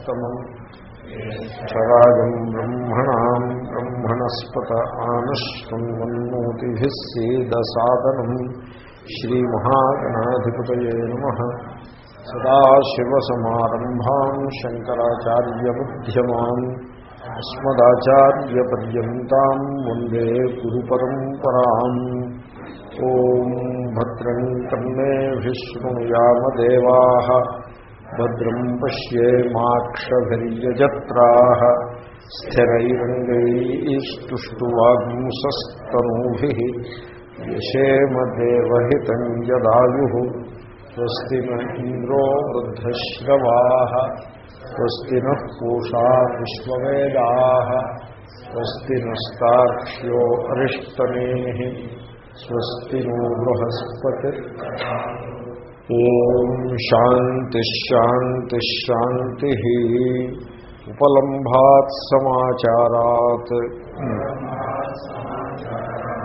स्तमम् स्वराजम् ब्रह्मणाम् ब्रह्मणस्पत आनश्वन्वन्नोतिभिः सीदसादनम् श्रीमहागणाधिपतये नमः सदाशिवसमारम्भाम् शङ्कराचार्यमध्यमान् अस्मदाचार्यपर्यन्ताम् वन्दे गुरुपरम्पराम् ॐ भद्रम् कर्णेभिः शृणुयामदेवाः भद्रम् पश्येमाक्षभिर्यजत्राः स्थिरैरङ्गैस्तुष्टुवाग्मुसस्तनूभिः यशेमदेवहितम् यदायुः स्वस्ति न इन्द्रो वृद्धश्रवाः स्वस्ति नः पूषा विश्ववेदाः स्वस्ति नस्तार्क्ष्यो अरिष्टनेः स्वस्ति नो बृहस्पतिः ఓం శాంతిశాంతిశాంతి ఉపలంభాత్ సమాచారాత్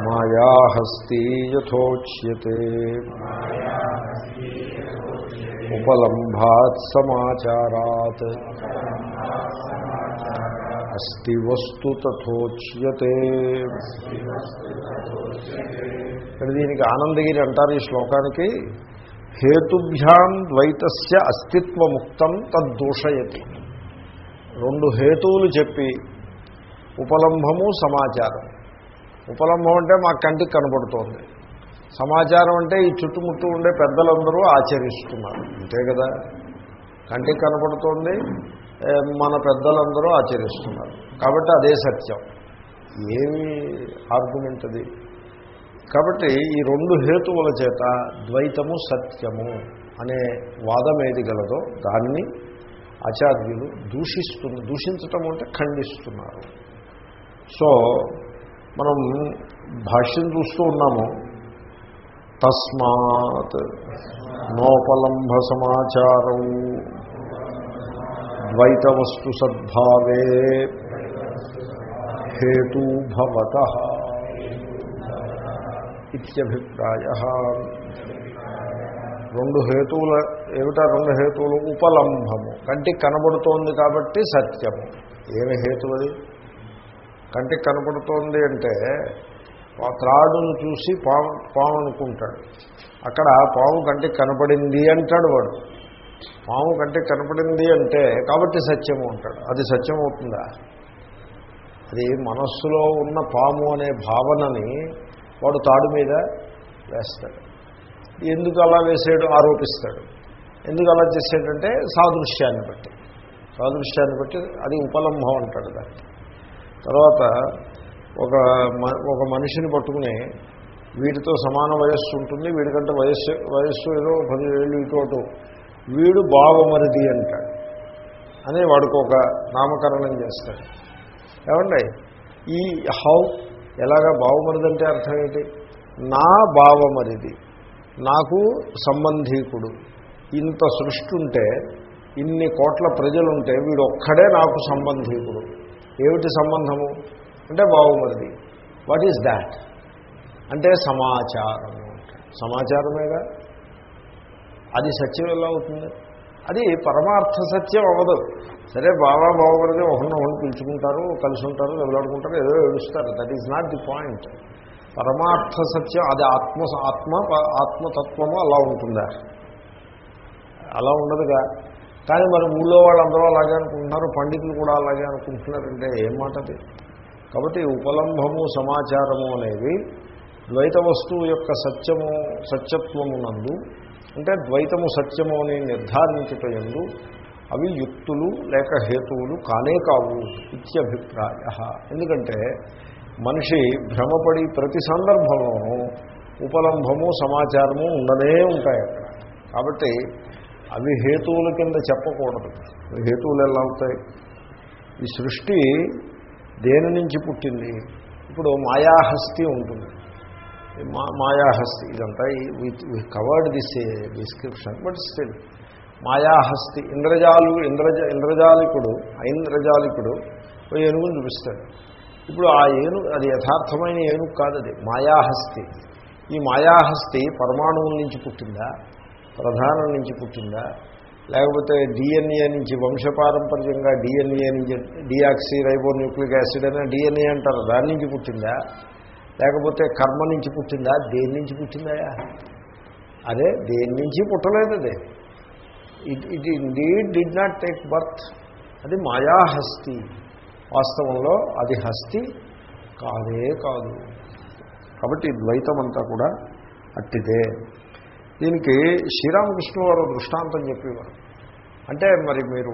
మాయాహస్తి యథోచ్యతే ఉపలంభాత్ సమాచారాత్ అస్తి వస్తు తథోచ్యతే ఇక్కడ దీనికి ఆనందగిరి అంటారు ఈ శ్లోకానికి. హేతుభ్యాం ద్వైతస్య అస్తిత్వముక్తం తద్దూషయతి. రెండు హేతువులు చెప్పి ఉపలంభము సమాచారం. ఉపలంభం అంటే మా కంటికి కనబడుతోంది. సమాచారం అంటే ఈ చుట్టుముట్టు ఉండే పెద్దలందరూ ఆచరిస్తున్నారు. అంతే కదా? కంటికి కనబడుతోంది మన పెద్దలందరూ ఆచరిస్తున్నారు. కాబట్టి అదే సత్యం. ఏమి ఆర్గ్యుమెంట్ అది? కాబట్టి ఈ రెండు హేతువుల చేత ద్వైతము సత్యము అనే వాదం ఏది గలదో దాన్ని ఆచార్యులు దూషిస్తు దూషించటం అంటే ఖండిస్తున్నారు. సో మనం భాష్యం చూస్తూ ఉన్నాము. తస్మాత్ నోపలంభ సమాచారం ద్వైత వస్తు సద్భావే హేతూభవత ఇత్యభిప్రాయ రెండు హేతువుల ఏమిటా రెండు హేతువులు? ఉపలంభము. కంటికి కనబడుతోంది కాబట్టి సత్యము. ఏమి హేతువది కంటికి కనపడుతోంది అంటే త్రాడును చూసి పాము పాము అనుకుంటాడు. అక్కడ పాము కంటికి కనపడింది అంటాడు వాడు. పాము కంటికి కనపడింది అంటే కాబట్టి సత్యము అంటాడు. అది సత్యం అవుతుందా అది మనస్సులో ఉన్న పాము అనే భావనని వాడు తాడు మీద వేస్తాడు. ఎందుకు అలా వేసాడు ఆరోపిస్తాడు. ఎందుకు అలా చేసాడంటే సాదృశ్యాన్ని బట్టి. సాదృశ్యాన్ని బట్టి అది ఉపలంభం అంటాడు దాన్ని. తర్వాత ఒక ఒక మనిషిని పట్టుకుని వీటితో సమాన వయస్సు ఉంటుంది వీడికంటే వయస్సు వయస్సు ఏదో పదివేళ్ళు ఇటు వీడు బావమరిది అంటాడు. అని వాడికి ఒక నామకరణం చేస్తాడు. ఏమండి? ఈ హౌ ఎలాగా బావమరిది అంటే అర్థం ఏంటి? నా బావమరిది నాకు సంబంధీకుడు. ఇంత సృష్టి ఉంటే ఇన్ని కోట్ల ప్రజలుంటే వీడు ఒక్కడే నాకు సంబంధీకుడు. ఏమిటి సంబంధము? అంటే బావమరిది. వాట్ ఈజ్ దాట్ అంటే సమాచారము. సమాచారమేగా? అది సత్యం ఎలా అవుతుంది? అది పరమార్థ సత్యం అవ్వదు. సరే బాబా బావమరిది ఒకరిని ఒకరిని పిలుచుకుంటారు కలిసి ఉంటారు వెళ్ళాడుకుంటారు ఏదో ఏడుస్తారు. That is not the point పరమార్థ సత్యం అది ఆత్మ ఆత్మ ఆత్మతత్వము అలా ఉంటుందా? అలా ఉండదుగా. కానీ మరి ఊళ్ళో వాళ్ళందరూ అలాగే అనుకుంటున్నారు పండితులు కూడా అలాగే అనుకుంటున్నారంటే ఏం మాటది? కాబట్టి ఉపలంభము సమాచారము అనేవి ద్వైత వస్తువు యొక్క సత్యము సత్యత్వమునందు అంటే ద్వైతము సత్యము అని నిర్ధారించుటయందు అవి యుక్తులు లేక హేతువులు కానే కావు ఇత్యభిప్రాయ. ఎందుకంటే మనిషి భ్రమపడి ప్రతి సందర్భంలోనూ ఉపలంభము సమాచారము ఉండనే ఉంటాయి అక్కడ. కాబట్టి అవి హేతువుల కింద చెప్పకూడదు. హేతువులు ఎలా అవుతాయి? ఈ సృష్టి దేని నుంచి పుట్టింది? ఇప్పుడు మాయాహస్తి ఉంటుంది. మాయాహస్తి ఇదంతా covered this description but still మాయాహస్తి ఇంద్రజాలు ఇంద్రజ ఇంద్రజాలికుడు ఐంద్రజాలికుడు ఏనుగును చూపిస్తాడు. ఇప్పుడు ఆ ఏను అది యథార్థమైన ఏనుగు కాదు అది మాయాహస్తి. ఈ మాయాహస్తి పరమాణువుల నుంచి పుట్టిందా? ప్రధానం నుంచి పుట్టిందా? లేకపోతే డిఎన్ఏ నుంచి వంశపారంపర్యంగా డిఎన్ఏ నుంచి డిఆక్సీ రైబో న్యూక్లిక్ యాసిడ్ అనే డిఎన్ఏ అంటారు దాని నుంచి పుట్టిందా? లేకపోతే కర్మ నుంచి పుట్టిందా? దేని నుంచి పుట్టిందా అదే దేని నుంచి పుట్టలేదు అదే? It it indeed did not take birth అది మాయాహస్తి. వాస్తవంలో అది హస్తి కాదే కాదు. కాబట్టి ద్వైతం అంతా కూడా అట్టిదే. దీనికి శ్రీరామకృష్ణ వారు దృష్టాంతం చెప్పేవారు. అంటే మరి మీరు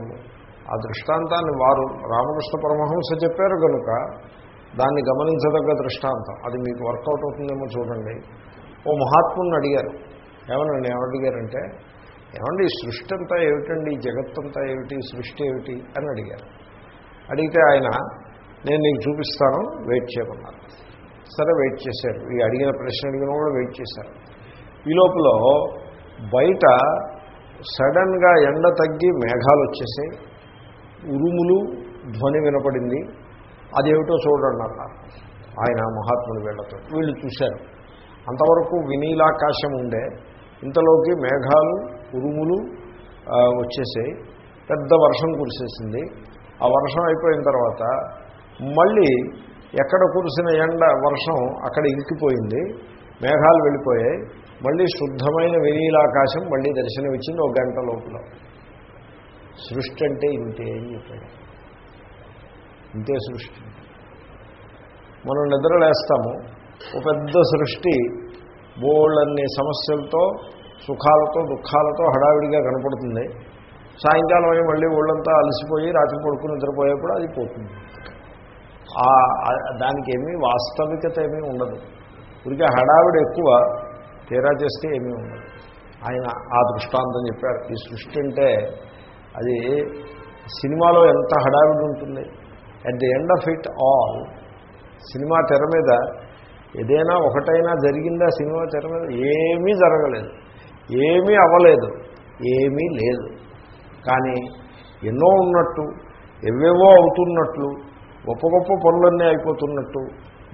ఆ దృష్టాంతాన్ని వారు రామకృష్ణ పరమహంస చెప్పారు కనుక దాన్ని గమనించదగ్గ దృష్టాంతం. అది మీకు వర్కౌట్ అవుతుందేమో చూడండి. ఓ మహాత్ముని అడిగారు. ఏమనండి ఏమడిగారంటే ఏమండి ఈ సృష్టి అంతా ఏమిటండి జగత్తంతా ఏమిటి? సృష్టి ఏమిటి? అని అడిగారు. అడిగితే ఆయన నేను నీకు చూపిస్తాను వెయిట్ చేయమన్నారు. సరే వెయిట్ చేశారు. ఈ అడిగిన ప్రశ్న అడిగిన కూడా వెయిట్ చేశారు. ఈ లోపల బయట సడన్గా ఎండ తగ్గి మేఘాలు వచ్చేసాయి. ఉరుములు ధ్వని వినపడింది. అదేమిటో చూడండి అన్నారు ఆయన మహాత్ములు వీళ్ళతో. వీళ్ళు చూశారు. అంతవరకు వినీలాకాశం ఉండే. ఇంతలోకి మేఘాలు ఉరుములు వచ్చేసాయి. పెద్ద వర్షం కురిసేసింది. ఆ వర్షం అయిపోయిన తర్వాత మళ్ళీ ఎక్కడ కురిసిన ఎండ వర్షం అక్కడ ఇంకిపోయింది మేఘాలు వెళ్ళిపోయాయి. మళ్ళీ శుద్ధమైన వినీలాకాశం మళ్ళీ దర్శనమిచ్చింది ఒక గంట లోపల. సృష్టి అంటే ఇంతే అని చెప్పాడు. ఇంతే సృష్టి. మనం నిద్రలేస్తాము. ఒక పెద్ద సృష్టి బోళ్ళన్ని సమస్యలతో సుఖాలతో దుఃఖాలతో హడావిడిగా కనపడుతుంది. సాయంకాలం అయి మళ్ళీ ఒళ్ళంతా అలసిపోయి రాత్రి పడుకుని నిద్రపోయేప్పుడు అది పోతుంది. దానికి ఏమీ వాస్తవికత ఏమీ ఉండదు. ఊరికే హడావిడి ఎక్కువ తీరా చేస్తే ఏమీ ఉండదు. ఆయన ఆ దృష్టాంతం చెప్పారు. ఈ సృష్టి అంటే అది సినిమాలో ఎంత హడావిడి ఉంటుంది? At the end of it all cinema తెర మీద ఏదైనా ఒకటైనా జరిగిందా సినిమా తెర మీద? ఏమీ జరగలేదు. ఏమీ అవ్వలేదు. ఏమీ లేదు. కానీ ఎన్నో ఉన్నట్టు ఎవేవో అవుతున్నట్లు గొప్ప గొప్ప పనులన్నీ అయిపోతున్నట్టు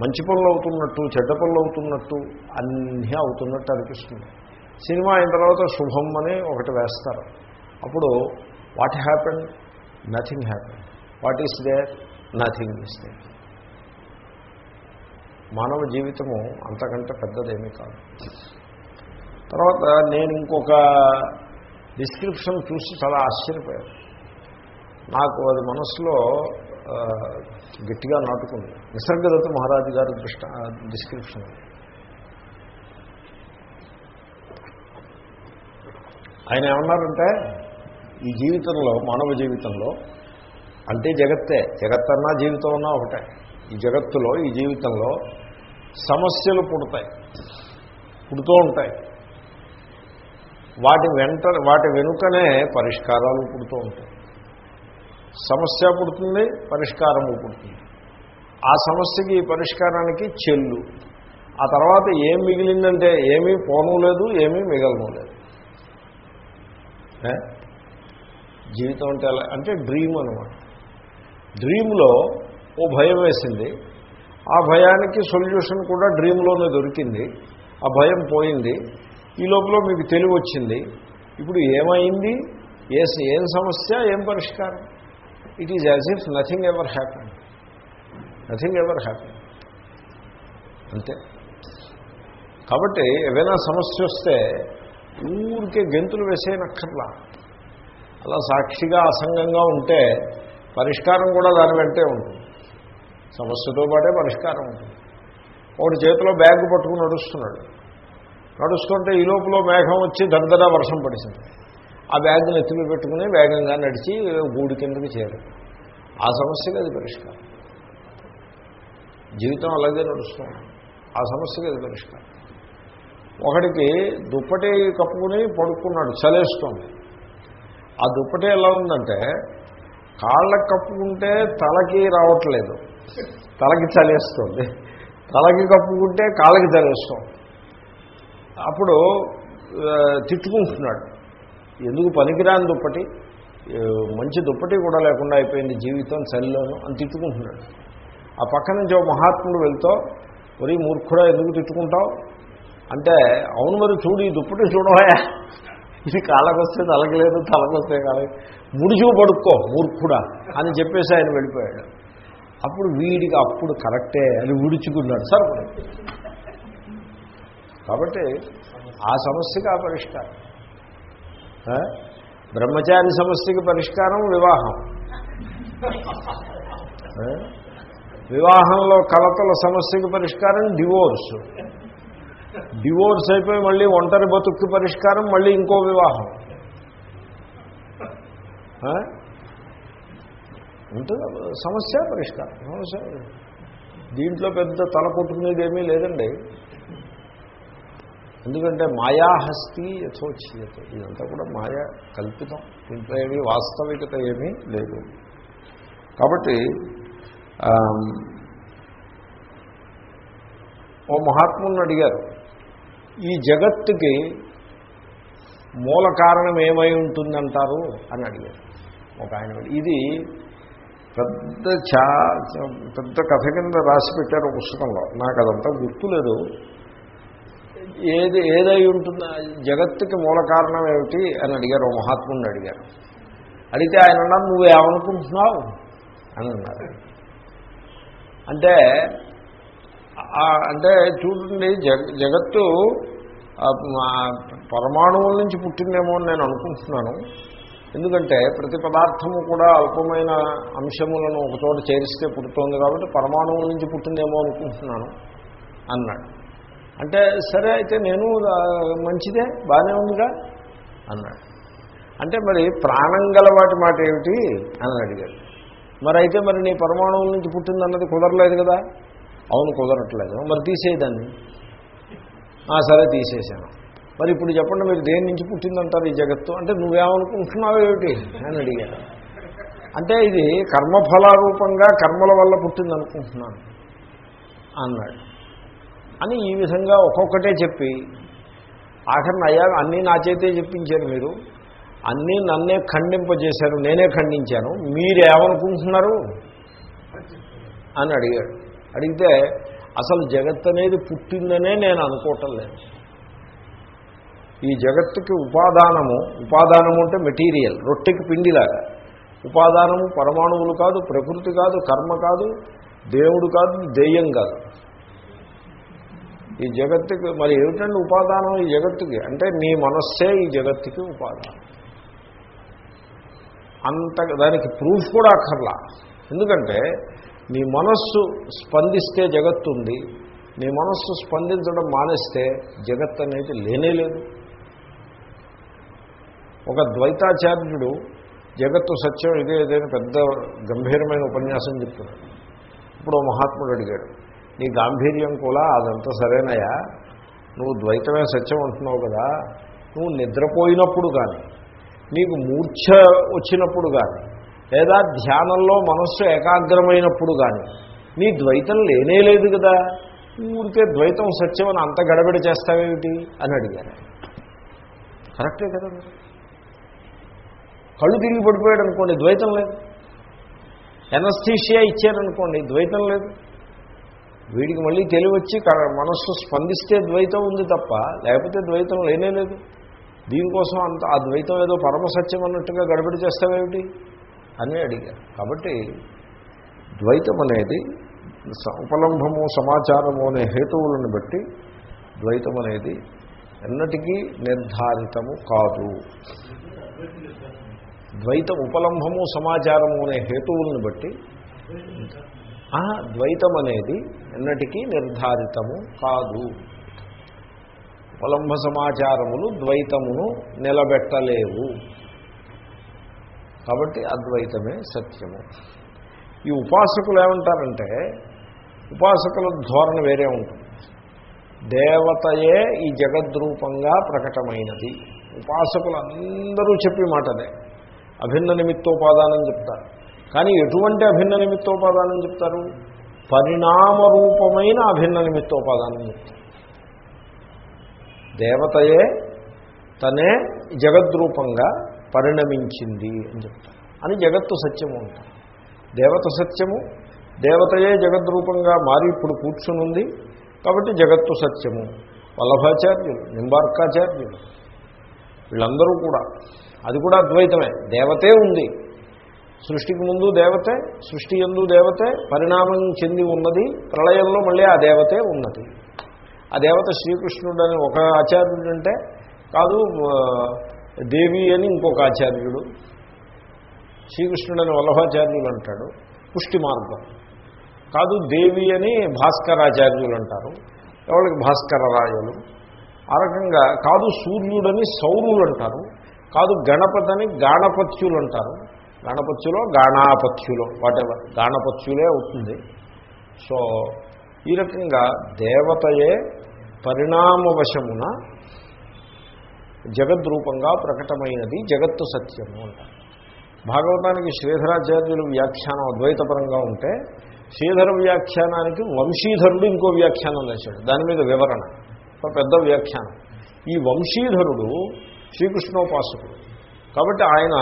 మంచి పనులు అవుతున్నట్టు చెడ్డ పనులు అవుతున్నట్టు అన్నీ అవుతున్నట్టు అనిపిస్తుంది. సినిమా అయిన తర్వాత శుభం అని ఒకటి వేస్తారు. అప్పుడు what happen nothing happen what is there nothing is మానవ జీవితము అంతకంటే పెద్దదేమీ కాదు. తర్వాత నేను ఇంకొక డిస్క్రిప్షన్ చూసి చాలా ఆశ్చర్యపోయాను. నాకు అది మనసులో గట్టిగా నాటుకుంది. నిసర్గదత్త మహారాజు గారి దృష్ట డిస్క్రిప్షన్ ఆయన ఏమన్నారంటే ఈ జీవితంలో మానవ జీవితంలో అంటే జగత్తే. జగత్తన్నా జీవితం అన్నా ఒకటే. ఈ జగత్తులో ఈ జీవితంలో సమస్యలు పుడతాయి. పుడుతూ ఉంటాయి. వాటి వెంట వాటి వెనుకనే పరిష్కారాలు పుడుతూ ఉంటాయి. సమస్య పుడుతుంది పరిష్కారము పుడుతుంది. ఆ సమస్యకి ఈ పరిష్కారానికి చెల్లు. ఆ తర్వాత ఏం మిగిలిందంటే ఏమీ పోను లేదు ఏమీ మిగలను లేదు. జీవితం అంటే అంటే డ్రీమ్ అనమాట డ్రీమ్లో ఓ భయం వేసింది. ఆ భయానికి సొల్యూషన్ కూడా డ్రీమ్లోనే దొరికింది. ఆ భయం పోయింది. ఈ లోపల మీకు తెలివి వచ్చింది. ఇప్పుడు ఏమైంది? ఏ ఏం సమస్య? ఏం పరిష్కారం? It is as if nothing ever happy nothing ever happen అంతే. కాబట్టి ఏవైనా సమస్య వస్తే ఊరికే గెంతులు వేసేయనక్కర్లా. అలా సాక్షిగా అసంగంగా ఉంటే పరిష్కారం కూడా దాని వెంటే ఉంటుంది. సమస్యతో పాటే పరిష్కారం ఉంటుంది. ఒకటి చేతిలో బ్యాగ్ పట్టుకుని నడుస్తున్నాడు. నడుస్తుంటే ఈ లోపల మేఘం వచ్చి దర్దరా వర్షం పడిసింది. ఆ బ్యాగ్ని ఎత్తులు పెట్టుకుని వేగంగా నడిచి గూడి కిందకి చేరు ఆ సమస్యకి అది పరిష్కారం. జీవితం అలాగే నడుస్తుంది. ఆ సమస్యకి అది పరిష్కారం. ఒకడికి దుప్పటి కప్పుకుని పడుకున్నాడు చలేస్తుంది. ఆ దుప్పటి ఎలా ఉందంటే కాళ్ళకి కప్పుకుంటే తలకి రావట్లేదు. తలకి చలేస్తుంది. తలకి కప్పుకుంటే కాళ్ళకి చలేస్తాం. అప్పుడు తిట్టుకుంటున్నాడు. ఎందుకు పనికిరాని దుప్పటి? మంచి దుప్పటి కూడా లేకుండా అయిపోయింది జీవితం చలిలోను అని తిట్టుకుంటున్నాడు. ఆ పక్క నుంచి ఓ మహాత్ముడు వెళ్తూ మరి మూర్ఖుడా ఎందుకు తిట్టుకుంటావు? అంటే అవును మరి చూడు ఈ దుప్పటి చూడవా ఇది కాళ్ళకొస్తే తలకలేదు తలకొస్తే కాళ్ళకి ముడిచూ పడుక్కో మూర్ఖుడా అని చెప్పేసి ఆయన వెళ్ళిపోయాడు. అప్పుడు వీడికి అప్పుడు కరెక్టే అని విడుచుకున్నాడు సార్ కాబట్టి ఆ సమస్యకి ఆ పరిష్కారం. బ్రహ్మచారి సమస్యకి పరిష్కారం వివాహం. వివాహంలో కలతల సమస్యకి పరిష్కారం డివోర్స్. డివోర్స్ అయిపోయి మళ్ళీ ఒంటరి బతుక్కి పరిష్కారం మళ్ళీ ఇంకో వివాహం. ఉంటుంది సమస్య పరిష్కారం? సమస్య. దీంట్లో పెద్ద తల కొట్టుకునేది ఏమీ లేదండి. ఎందుకంటే మాయాహస్తి యథోచ్యత ఇదంతా కూడా మాయా కల్పితం. దీంట్లో ఏమీ వాస్తవికత ఏమీ లేదు. కాబట్టి ఓ మహాత్ముని అడిగారు. ఈ జగత్తుకి మూల కారణం ఏమై ఉంటుందంటారు అని అడిగారు. ఒక ఆయన ఇది పెద్ద చా పెద్ద కథ కింద రాసి పెట్టారు పుస్తకంలో. నాకు అదంతా గుర్తులేదు ఏది ఏదై ఉంటుంది? జగత్తుకి మూల కారణం ఏమిటి అని అడిగారు. మహాత్ముని అడిగారు. అడిగితే ఆయన అన్నారు నువ్వు ఏమనుకుంటున్నావు? అని అన్నారు. అంటే అంటే చూడండి జగ జగత్తు పరమాణువుల నుంచి పుట్టిందేమో అని నేను అనుకుంటున్నాను. ఎందుకంటే ప్రతి పదార్థము కూడా అల్పమైన అంశములను ఒకచోట చేరిస్తే పుడుతోంది కాబట్టి పరమాణువుల నుంచి పుట్టిందేమో అనుకుంటున్నాను అన్నాడు. అంటే సరే అయితే నేను మంచిదే బాగానే ఉందిగా అన్నాడు. అంటే మరి ప్రాణం గల వాటి మాట ఏమిటి అని అడిగాడు. మరి అయితే మరి నీ పరమాణువుల నుంచి పుట్టిందన్నది కుదరలేదు కదా? అవును కుదరట్లేదు. మరి తీసేయదాన్ని సరే తీసేశాను. మరి ఇప్పుడు చెప్పండి మీరు దేని నుంచి పుట్టిందంటారు ఈ జగత్తు? అంటే నువ్వేమనుకుంటున్నావు ఏమిటి? అని అడిగాను. అంటే ఇది కర్మఫలారూపంగా కర్మల వల్ల పుట్టిందనుకుంటున్నాను అన్నాడు. అని ఈ విధంగా ఒక్కొక్కటే చెప్పి ఆఖరిని అయ్యా అన్నీ నా చేతే చెప్పించారు మీరు. అన్నీ నన్నే ఖండింపజేశారు నేనే ఖండించాను. మీరేమనుకుంటున్నారు? అని అడిగాడు. అడిగితే అసలు జగత్ అనేది పుట్టిందనే నేను అనుకోవటం లేదు. ఈ జగత్తుకి ఉపాదానము ఉపాదానము అంటే మెటీరియల్ రొట్టెకి పిండిలాగా. ఉపాదానము పరమాణువులు కాదు ప్రకృతి కాదు కర్మ కాదు దేవుడు కాదు దెయ్యం కాదు. ఈ జగత్తుకి మరి ఏమిటండి ఉపాదానం ఈ జగత్తుకి? అంటే నీ మనస్సే ఈ జగత్తుకి ఉపాదానం. అంత దానికి ప్రూఫ్ కూడా అక్కర్లా. ఎందుకంటే నీ మనస్సు స్పందిస్తే జగత్తు ఉంది నీ మనస్సు స్పందించడం మానేస్తే జగత్ అనేది లేనే లేదు. ఒక ద్వైతాచార్యుడు జగత్తు సత్యం ఇదే ఏదైనా పెద్ద గంభీరమైన ఉపన్యాసం చెప్తున్నాడు ఇప్పుడు మహాత్ముడు అడిగాడు నీ గాంభీర్యం కూడా అదంతా సరేనయా నువ్వు ద్వైతమే సత్యం అంటున్నావు కదా నువ్వు నిద్రపోయినప్పుడు కానీ నీకు మూర్ఛ వచ్చినప్పుడు కానీ లేదా ధ్యానంలో మనస్సు ఏకాగ్రమైనప్పుడు కానీ నీ ద్వైతం లేనే లేదు కదా. ఊరికే ద్వైతం సత్యం అని అంత గడబడి చేస్తావేమిటి? అని అడిగారు. కరెక్టే కదా కళ్ళు తిరిగి పడిపోయాడు అనుకోండి ద్వైతం లేదు. ఎనస్థీషియా ఇచ్చారనుకోండి ద్వైతం లేదు. వీడికి మళ్ళీ తెలివచ్చి క- మనస్సు స్పందిస్తే ద్వైతం ఉంది తప్ప లేకపోతే ద్వైతం లేనే లేదు. దీనికోసం అంత ఆ ద్వైతం ఏదో పరమసత్యం అన్నట్టుగా గడబడి చేస్తావేమిటి? అని అడిగారు. కాబట్టి ద్వైతం అనేది స- ఉపలంభము సమాచారము అనే హేతువులను బట్టి ద్వైతం అనేది ఎన్నటికీ నిర్ధారితము కాదు. ద్వైత ఉపలంభము సమాచారము అనే హేతువులను బట్టి ద్వైతం అనేది ఎన్నటికీ నిర్ధారితము కాదు. ఉపలంభ సమాచారములు ద్వైతమును నిలబెట్టలేవు. కాబట్టి అద్వైతమే సత్యము. ఈ ఉపాసకులు ఏమంటారంటే ఉపాసకుల ధోరణ వేరే ఉంటుంది. దేవతయే ఈ జగద్రూపంగా ప్రకటమైనది. ఉపాసకులందరూ చెప్పి మాటదే అభిన్న నిమిత్తోపాదానం చెప్తారు. కానీ ఎటువంటి అభిన్న నిమిత్తోపాదానం చెప్తారు? పరిణామరూపమైన అభిన్న నిమిత్తోపాదానం చెప్తారు. దేవతయే తనే జగద్రూపంగా పరిణమించింది అని చెప్తారు. అని జగత్తు సత్యము అంటారు. దేవత సత్యము దేవతయే జగద్రూపంగా మారి ఇప్పుడు కూర్చునుంది. కాబట్టి జగత్తు సత్యము. వల్లభాచార్యులు నింబార్కాచార్యులు వీళ్ళందరూ కూడా. అది కూడా అద్వైతమే. దేవతే ఉంది. సృష్టికి ముందు దేవతే సృష్టి ఎందు దేవతే పరిణామం చెంది ఉన్నది. ప్రళయంలో మళ్ళీ ఆ దేవతే ఉన్నది. ఆ దేవత శ్రీకృష్ణుడు అని ఒక ఆచార్యుడు అంటే కాదు దేవి అని ఇంకొక ఆచార్యుడు శ్రీకృష్ణుడు అని వల్లభాచార్యులు అంటాడు పుష్టి మార్గం. కాదు దేవి అని భాస్కరాచార్యులు అంటారు ఎవరికి? భాస్కర రాయలు. ఆ రకంగా కాదు సూర్యుడని సౌరులు అంటారు కాదు గణపతిని గాణపత్యులు అంటారు. గణపత్యులో గాణాపత్యులో వాటెవర్ గాణపత్యులే అవుతుంది. సో ఈ రకంగా దేవతయే పరిణామవశమున జగద్రూపంగా ప్రకటమైనది జగత్తు సత్యము అంటారు. భాగవతానికి శ్రీధరాచార్యులు వ్యాఖ్యానం అద్వైతపరంగా ఉంటే శ్రీధర వ్యాఖ్యానానికి వంశీధరుడు ఇంకో వ్యాఖ్యానం వేశాడు దాని మీద వివరణ ఒక పెద్ద వ్యాఖ్యానం. ఈ వంశీధరుడు శ్రీకృష్ణోపాసకుడు. కాబట్టి ఆయన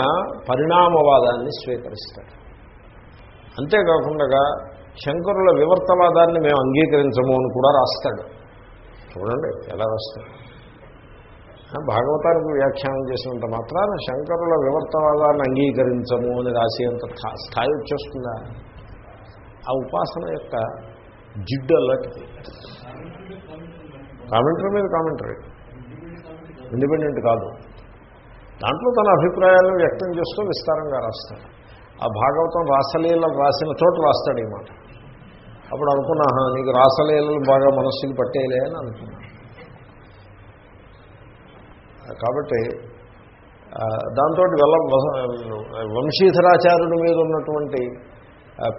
పరిణామవాదాన్ని స్వీకరిస్తాడు. అంతేకాకుండా శంకరుల వివర్తవాదాన్ని మేము అంగీకరించము అని కూడా రాస్తాడు. చూడండి ఎలా రాస్తాడు. భాగవతానికి వ్యాఖ్యానం చేసినంత మాత్రాన శంకరుల వివర్తవాదాన్ని అంగీకరించము అని రాసేంత స్థాయి వచ్చేస్తుందా? ఆ ఉపాసన యొక్క జిడ్డు అలాంటిది కామెంటరీ మీద కామెంటరీ ఇండిపెండెంట్ కాదు. దాంట్లో తన అభిప్రాయాలను వ్యక్తం చేస్తూ విస్తారంగా రాస్తాడు. ఆ భాగవతం రాసలీలలు రాసిన చోట రాస్తాడు ఈ మాట. అప్పుడు అనుకున్నా నీకు రాసలీలలు బాగా మనస్సుకి పట్టేయలే అని అనుకున్నాను కాబట్టి దాంతో వెళ్ళ వంశీధరాచార్యుడి మీద ఉన్నటువంటి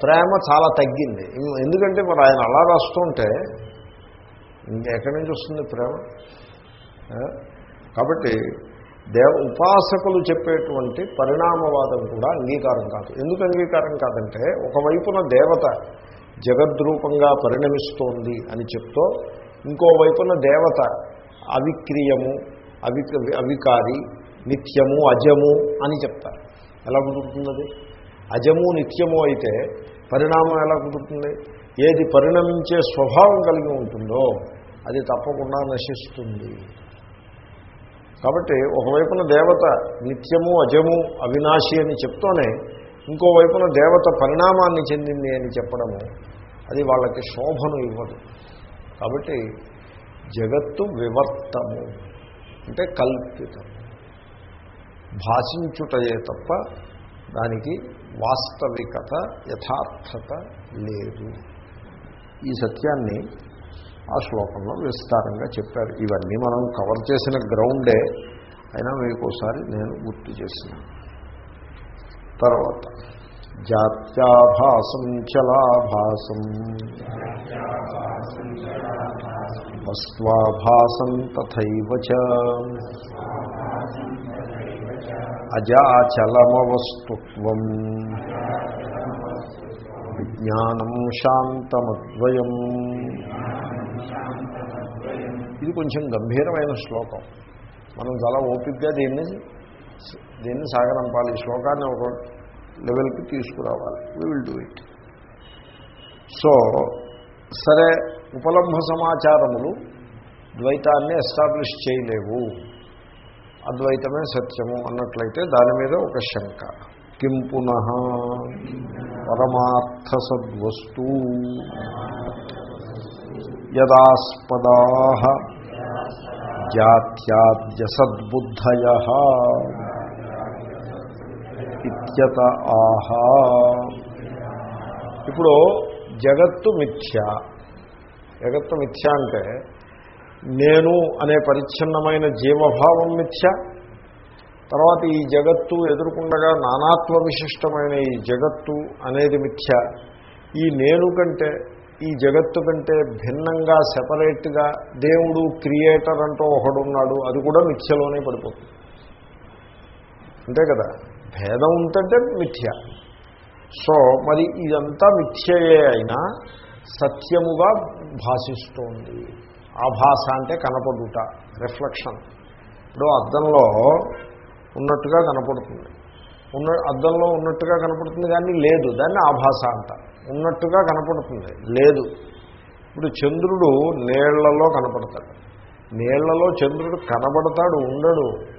ప్రేమ చాలా తగ్గింది. ఎందుకంటే మరి ఆయన అలా రాస్తుంటే ఇంకెక్కడి నుంచి వస్తుంది ప్రేమ? కాబట్టి దేవ ఉపాసకులు చెప్పేటువంటి పరిణామవాదం కూడా అంగీకారం కాదు. ఎందుకు అంగీకారం కాదంటే ఒకవైపున దేవత జగద్రూపంగా పరిణమిస్తోంది అని చెప్తూ ఇంకోవైపున దేవత అవిక్రియము అవిక అవికారి నిత్యము అజము అని చెప్తారు. ఎలా కుదురుతుంది అజము నిత్యము అయితే పరిణామం ఎలా కుదురుతుంది? ఏది పరిణమించే స్వభావం కలిగి ఉంటుందో అది తప్పకుండా నశిస్తుంది. కాబట్టి ఒకవైపున దేవత నిత్యము అజము అవినాశి అని చెప్తూనే ఇంకోవైపున దేవత పరిణామాన్ని చెందింది అని చెప్పడము అది వాళ్ళకి శోభను ఇవ్వదు. కాబట్టి జగత్తు వివర్తము. అంటే కల్పితం. భాషించుటయే తప్ప దానికి వాస్తవికత యథార్థత లేదు. ఈ సత్యాన్ని ఆ శ్లోకంలో విస్తారంగా చెప్పారు. ఇవన్నీ మనం కవర్ చేసిన గ్రౌండే. అయినా మీకు ఒకసారి నేను గుర్తు చేసిన తర్వాత జాత్యాభాసం చలాభాసం వస్వాభాసం తథైవ అజాచలమవస్తుత్వం. విజ్ఞానం శాంతమద్వయం. ఇది కొంచెం గంభీరమైన శ్లోకం. మనం చాలా ఓపిక్గా దీన్ని దీన్ని సాగరంపాలి ఈ శ్లోకాన్ని ఒక లెవెల్కి తీసుకురావాలి. We will do it so సరే ఉపలంభ సమాచారములు ద్వైతాన్ని ఎస్టాబ్లిష్ చేయలేవు. అద్వైతమే సత్యము అన్నట్లయితే దాని మీద ఒక శంక. కిం పునః పరమార్థ సద్వస్తు యదాస్పదా జాత్యాద్యసద్బుద్ధయ. ఇత్యత ఆహా. ఇప్పుడు జగత్తు మిథ్య. జగత్తు మిథ్య అంటే నేను అనే పరిచ్ఛిన్నమైన జీవభావం మిథ్య. తర్వాత ఈ జగత్తు ఎదుర్కొండగా నానాత్వ విశిష్టమైన ఈ జగత్తు అనేది మిథ్య. ఈ నేను కంటే ఈ జగత్తు కంటే భిన్నంగా సెపరేట్గా దేవుడు క్రియేటర్ అంటూ ఒకడున్నాడు అది కూడా మిథ్యలోనే పడిపోతుంది. అంతే కదా? భేదం ఉందంటే మిథ్య. సో మరి ఇదంతా మిథ్యయే అయినా సత్యముగా భాషిస్తోంది. ఆభాస అంటే కనపడుట రిఫ్లెక్షన్ ఇప్పుడు అద్దంలో ఉన్నట్టుగా కనపడుతుంది. ఉన్న అద్దంలో ఉన్నట్టుగా కనపడుతుంది కానీ లేదు దాన్ని ఆభాస అంట. ఉన్నట్టుగా కనపడుతుంది లేదు. ఇప్పుడు చంద్రుడు నీళ్ళలో కనపడతాడు. నీళ్ళలో చంద్రుడు కనబడతాడు ఉండడు.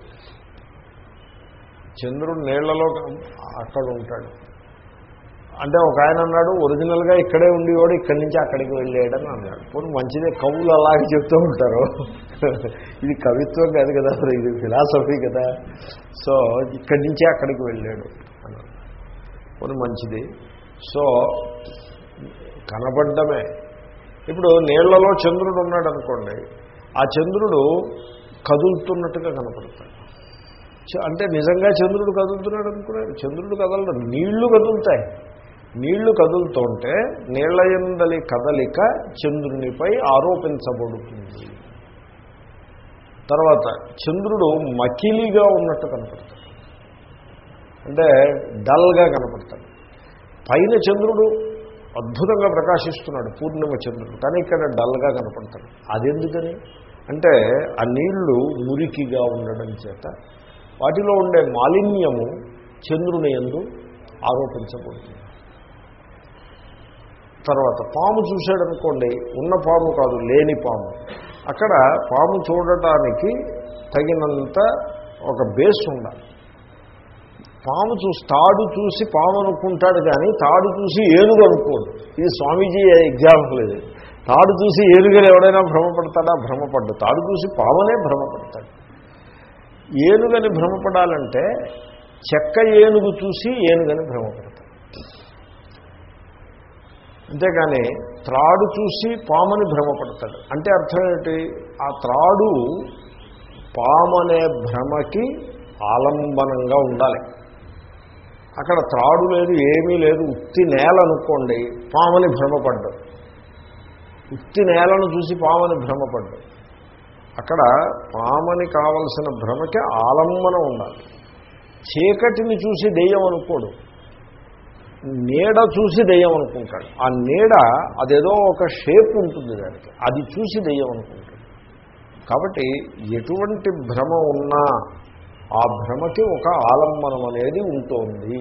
చంద్రుడు నీళ్ళలో అక్కడ ఉంటాడు. అంటే ఒక ఆయన అన్నాడు ఒరిజినల్గా ఇక్కడే ఉండేవాడు ఇక్కడి నుంచి అక్కడికి వెళ్ళాడని అన్నాడు. పోనీ మంచిదే కవులు అలాగే చెప్తూ ఉంటారు. ఇది కవిత్వం కాదు కదా అసలు ఇది ఫిలాసఫీ కదా. సో ఇక్కడి నుంచి అక్కడికి వెళ్ళాడు అన్నాడు. పోనీ మంచిది. సో కనబడ్డమే. ఇప్పుడు నీళ్ళలో చంద్రుడు ఉన్నాడు అనుకోండి ఆ చంద్రుడు కదులుతున్నట్టుగా కనపడతాడు. అంటే నిజంగా చంద్రుడు కదులుతున్నాడు అనుకున్నాడు. చంద్రుడు కదలడు నీళ్ళు కదులుతాయి. నీళ్ళు కదులుతుంటే నీళ్ళ ఎందలి కదలిక చంద్రునిపై ఆరోపించబడుతుంది. తర్వాత చంద్రుడు మకిలిగా ఉన్నట్టు కనపడతాడు. అంటే డల్గా కనపడతాడు. పైన చంద్రుడు అద్భుతంగా ప్రకాశిస్తున్నాడు పూర్ణిమ చంద్రుడు. కానీ ఇక్కడ డల్గా కనపడతాడు. అదెందుకని? అంటే ఆ నీళ్ళు మురికిగా ఉండడం చేత వాటిలో ఉండే మాలిన్యము చంద్రుని ఎందు ఆరోపించబడుతుంది. తర్వాత పాము చూశాడనుకోండి ఉన్న పాము కాదు లేని పాము. అక్కడ పాము చూడటానికి తగినంత ఒక బేస్ ఉండాలి. పాము చూసి తాడు చూసి పాము అనుకుంటాడు కానీ తాడు చూసి ఏనుగు అనుకోడు. ఇది స్వామీజీ ఎగ్జాంపుల్ ఇది. తాడు చూసి ఏనుగలు ఎవడైనా భ్రమపడతాడా? భ్రమపడ్డు. తాడు చూసి పామునే భ్రమపడతాడు. ఏనుగని భ్రమపడాలంటే చెక్క ఏనుగు చూసి ఏనుగని భ్రమపడతాం. అంతేగాని త్రాడు చూసి పామని భ్రమపడతాడు. అంటే అర్థం ఏంటి? ఆ త్రాడు పామనే భ్రమకి ఆలంబనంగా ఉండాలి. అక్కడ త్రాడు లేదు ఏమీ లేదు. ఉత్తి నేల అనుకోండి పామని భ్రమపడ్డం. ఉత్తి నేలను చూసి పామని భ్రమపడ్డాడు అక్కడ పామని కావలసిన భ్రమకి ఆలంబనం ఉండాలి. చీకటిని చూసి దెయ్యం అనుకోడు. నీడ చూసి దెయ్యం అనుకుంటాడు. ఆ నీడ అదేదో ఒక షేప్ ఉంటుంది దానికి. అది చూసి దెయ్యం అనుకుంటాడు. కాబట్టి ఎటువంటి భ్రమ ఉన్నా ఆ భ్రమకి ఒక ఆలంబనం అనేది ఉంటుంది.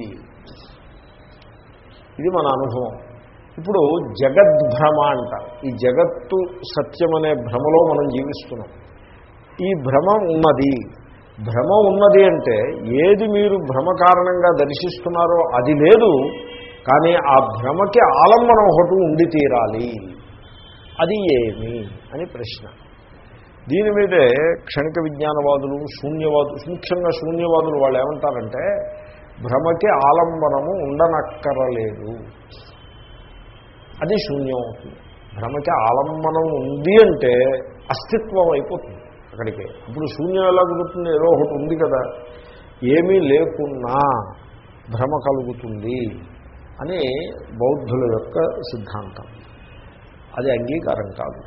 ఇది మన అనుభవం. ఇప్పుడు జగద్భ్రమ అంట ఈ జగత్తు సత్యమనే భ్రమలో మనం జీవిస్తున్నాం. ఈ భ్రమ ఉన్నది. భ్రమ ఉన్నది అంటే ఏది మీరు భ్రమ కారణంగా దర్శిస్తున్నారో అది లేదు కానీ ఆ భ్రమకి ఆలంబనం ఒకటి ఉండి తీరాలి. అది ఏమి? అని ప్రశ్న. దీని మీదే క్షణిక విజ్ఞానవాదులు శూన్యవాదులు ముఖ్యంగా శూన్యవాదులు వాళ్ళు ఏమంటారంటే భ్రమకి ఆలంబనము ఉండనక్కరలేదు. అది శూన్యం అవుతుంది. భ్రమకి ఆలంబనం ఉంది అంటే అస్తిత్వం అయిపోతుంది. అక్కడికి. అప్పుడు శూన్యం ఎలా కుదురుతుంది ఏదో ఒకటి ఉంది కదా. ఏమీ లేకున్నా భ్రమ కలుగుతుంది అని బౌద్ధుల యొక్క సిద్ధాంతం. అది అంగీకారం కాదు.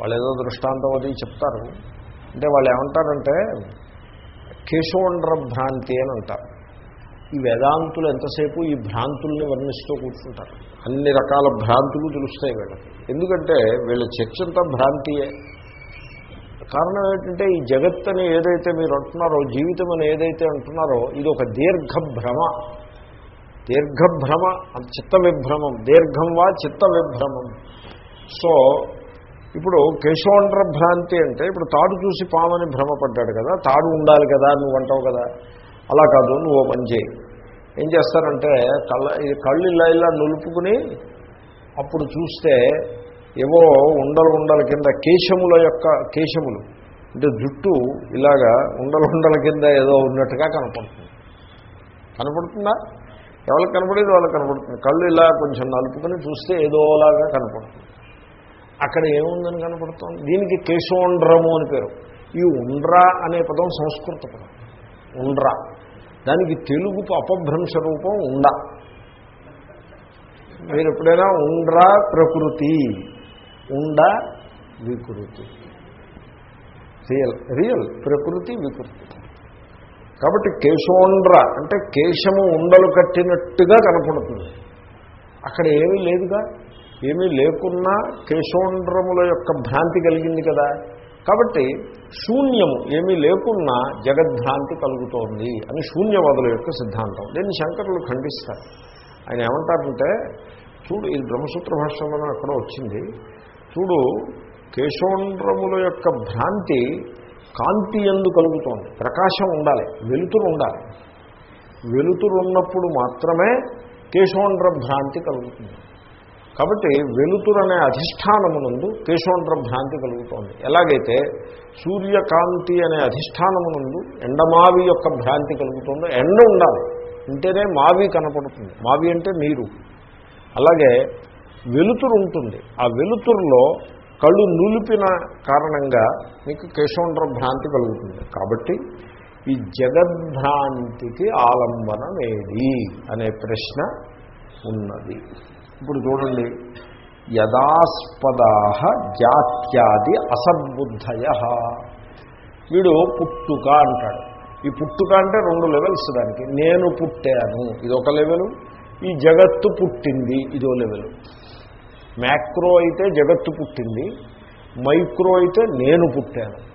వాళ్ళు ఏదో దృష్టాంతం అది చెప్తారు. అంటే వాళ్ళు ఏమంటారంటే కేశవండ్ర భ్రాంతి అని అంటారు. ఈ వేదాంతులు ఎంతసేపు ఈ భ్రాంతుల్ని వర్ణిస్తూ కూర్చుంటారు? అన్ని రకాల భ్రాంతులు తెలుస్తాయి వీళ్ళకి. ఎందుకంటే వీళ్ళ చర్చంతా భ్రాంతియే. కారణం ఏంటంటే ఈ జగత్ అని ఏదైతే మీరు అంటున్నారో జీవితం అని ఏదైతే అంటున్నారో ఇది ఒక దీర్ఘ భ్రమ దీర్ఘభ్రమ చిత్త విభ్రమం దీర్ఘం వా చిత్త విభ్రమం సో ఇప్పుడు కేశోండ్ర భ్రాంతి అంటే ఇప్పుడు తాడు చూసి పామని భ్రమపడ్డాడు కదా తాడు ఉండాలి కదా నువ్వు అంటావు కదా. అలా కాదు నువ్వు ఓ పని చేయి. ఏం చేస్తారంటే కళ్ళ ఇది కళ్ళు ఇలా ఇలా నులుపుకుని అప్పుడు చూస్తే ఏవో ఉండలు ఉండల కింద కేశముల యొక్క కేశములు. అంటే జుట్టు ఇలాగా ఉండలు ఉండల కింద ఏదో ఉన్నట్టుగా కనపడుతుంది. కనపడుతుందా? ఎవరికి కనపడేది వాళ్ళకి కనపడుతుంది. కళ్ళు ఇలా కొంచెం నలుపుకొని చూస్తే ఏదోలాగా కనపడుతుంది. అక్కడ ఏముందని కనపడుతుంది? దీనికి కేశోండ్రము అని పేరు. ఈ ఉండ్ర అనే పదం సంస్కృత పదం. ఉండ్ర. దానికి తెలుగు అపభ్రంశ రూపం ఉండ. మీరు ఎప్పుడైనా ఉండ్ర ప్రకృతి ఉండ వికృతి. రియల్ రియల్ ప్రకృతి వికృతి. కాబట్టి కేశోండ్ర అంటే కేశము ఉండలు కట్టినట్టుగా కనపడుతుంది. అక్కడ ఏమీ లేదుగా. ఏమీ లేకున్నా కేశోండ్రముల యొక్క భ్రాంతి కలిగింది కదా. కాబట్టి శూన్యము ఏమీ లేకున్నా జగద్భ్రాంతి కలుగుతోంది అని శూన్యవాదుల యొక్క సిద్ధాంతం. దీన్ని శంకరులు ఖండిస్తారు. ఆయన ఏమంటారంటే చూడు ఇది బ్రహ్మసూత్ర భాషలోనే అక్కడ వచ్చింది. చూడు కేశోండ్రముల యొక్క భ్రాంతి కాంతి ఎందు కలుగుతోంది. ప్రకాశం ఉండాలి వెలుతురు ఉండాలి. వెలుతురు ఉన్నప్పుడు మాత్రమే కేశోండ్ర భ్రాంతి కలుగుతుంది. కాబట్టి వెలుతురు అనే అధిష్టానమునందు కేశోండ్ర భ్రాంతి కలుగుతోంది. ఎలాగైతే సూర్యకాంతి అనే అధిష్టానమునందు ఎండమావి యొక్క భ్రాంతి కలుగుతుందో ఎండ ఉండాలి. ఉంటేనే మావి కనపడుతుంది. మావి అంటే నీరు. అలాగే వెలుతురు ఉంటుంది. ఆ వెలుతురులో కళ్ళు నులిపిన కారణంగా మీకు కేశోండ్ర భ్రాంతి కలుగుతుంది. కాబట్టి ఈ జగద్భ్రాంతికి ఆలంబనమేది అనే ప్రశ్న ఉన్నది. ఇప్పుడు చూడండి. యదాస్పదా జాత్యాది అసద్బుద్ధయ. వీడు పుట్టుక అంటాడు. ఈ పుట్టుక అంటే రెండు లెవెల్స్ దానికి. నేను పుట్టాను. ఇది ఒక లెవెలు ఈ జగత్తు పుట్టింది ఇదో లెవెల్ మ్యాక్రో అయితే జగత్తు పుట్టింది మైక్రో అయితే నేను పుట్టాను.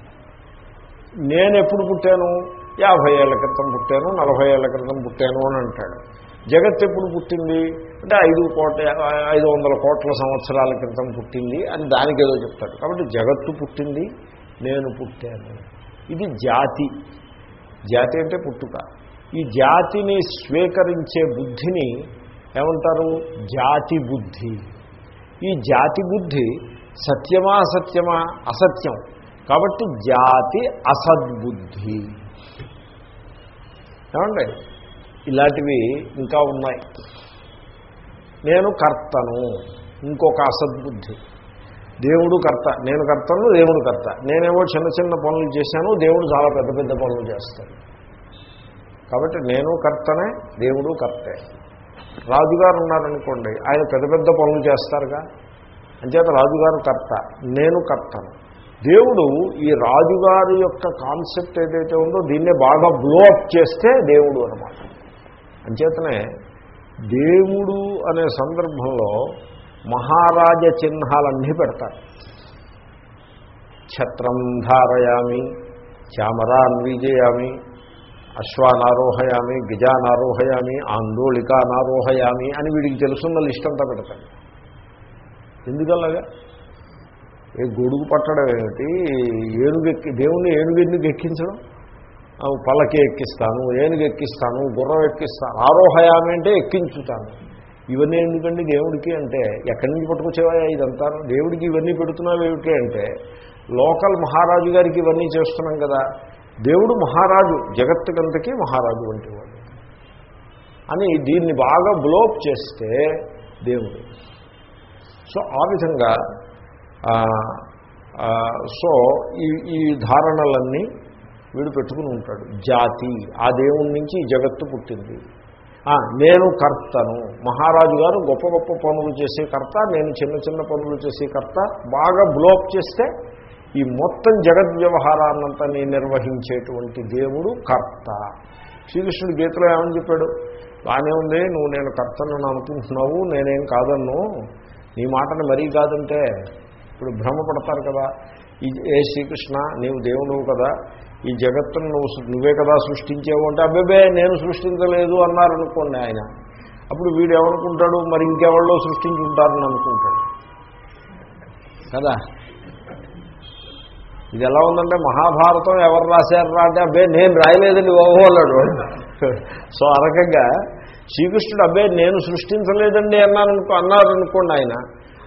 నేను ఎప్పుడు పుట్టాను? యాభై ఏళ్ళ క్రితం పుట్టాను నలభై ఏళ్ళ క్రితం పుట్టాను అని అంటాడు. జగత్ ఎప్పుడు పుట్టింది? అంటే ఐదు కోట్ల ఐదు వందల కోట్ల సంవత్సరాల క్రితం పుట్టింది అని దానికి ఏదో చెప్తాడు. కాబట్టి జగత్తు పుట్టింది నేను పుట్టాను. ఇది జాతి. జాతి అంటే పుట్టుక. ఈ జాతిని స్వీకరించే బుద్ధిని ఏమంటారు? జాతి బుద్ధి. ఈ జాతి బుద్ధి సత్యమా అసత్యమా? అసత్యం. కాబట్టి జాతి అసద్బుద్ధి. ఏమండి? ఇలాంటివి ఇంకా ఉన్నాయి. నేను కర్తను ఇంకొక అసద్బుద్ధి. దేవుడు కర్త. నేను కర్తను దేవుడు కర్త. నేనేవో చిన్న చిన్న పనులు చేశాను దేవుడు చాలా పెద్ద పెద్ద పనులు చేస్తాడు. కాబట్టి నేను కర్తనే దేవుడు కర్తే. రాజుగారు ఉన్నారనుకోండి ఆయన పెద్ద పెద్ద పనులు చేస్తారుగా. అంచేత రాజుగారు కర్త నేను కర్తను. దేవుడు ఈ రాజుగారి యొక్క కాన్సెప్ట్ ఏదైతే ఉందో దీన్నే బాగా బ్లోఅప్ చేస్తే దేవుడు అనమాట. అంచేతనే దేవుడు అనే సందర్భంలో మహారాజ చిహ్నాలన్నీ పెడతారు. ఛత్రం ధారయామి చామరాన్విజయామి అశ్వానారోహయామి గిజానారోహయామి ఆందోళికానారోహయామి అని వీడికి తెలుసున్న లిస్ట్ అంతా పెడతాడు. ఎందుకల్లాగా ఏ గొడుగు పట్టడం ఏమిటి? ఏనుగెక్కి దేవుణ్ణి ఏనుగు ఎందుకు ఎక్కించడం? పలకి ఎక్కిస్తాను ఏనుగు ఎక్కిస్తాను గుర్రం ఎక్కిస్తాను ఆరోహయామి అంటే ఎక్కించుతాను. ఇవన్నీ ఎందుకండి దేవుడికి అంటే ఎక్కడి నుంచి పట్టుకొచ్చేవా ఇదంతా? దేవుడికి ఇవన్నీ పెడుతున్నావు ఏమిటి అంటే లోకల్ మహారాజు గారికి ఇవన్నీ చేస్తున్నాం కదా. దేవుడు మహారాజు జగత్తుకంతకీ మహారాజు వంటి వాడు అని దీన్ని బాగా బ్లోప్ చేస్తే దేవుడు. సో ఆ విధంగా సో ఈ ఈ ధారణలన్నీ వీడు పెట్టుకుని ఉంటాడు. జాతి ఆ దేవుడి నుంచి ఈ జగత్తు పుట్టింది. నేను కర్తను. మహారాజు గారు గొప్ప గొప్ప పనులు చేసే కర్త నేను చిన్న చిన్న పనులు చేసే కర్త బాగా బ్లోప్ చేస్తే ఈ మొత్తం జగద్ వ్యవహారాన్నంతా నేను నిర్వహించేటువంటి దేవుడు కర్త. శ్రీకృష్ణుడు గీతలో ఏమని చెప్పాడు? బాగానే ఉంది నువ్వు నేను కర్తను అనుకుంటున్నావు నేనేం కాదన్ను. నీ మాటను మరీ కాదంటే ఇప్పుడు భ్రమపడతారు కదా. ఈ ఏ శ్రీకృష్ణ నీవు దేవుడు కదా. ఈ జగత్తును నువ్వు నువ్వే కదా సృష్టించేవు అంటే అబ్బేబే నేను సృష్టించలేదు అన్నారనుకోండి ఆయన. అప్పుడు వీడు ఏమనుకుంటాడు? మరి ఇంకెవరిలో సృష్టించుంటారని అనుకుంటాడు. కదా? ఇది ఎలా ఉందంటే మహాభారతం ఎవరు రాశారా అంటే అబ్బే నేను రాయలేదండి బాబు అన్నాడు. సో ఆ రకంగా శ్రీకృష్ణుడు అబ్బే నేను సృష్టించలేదండి అన్నారు అనుకోండి ఆయన.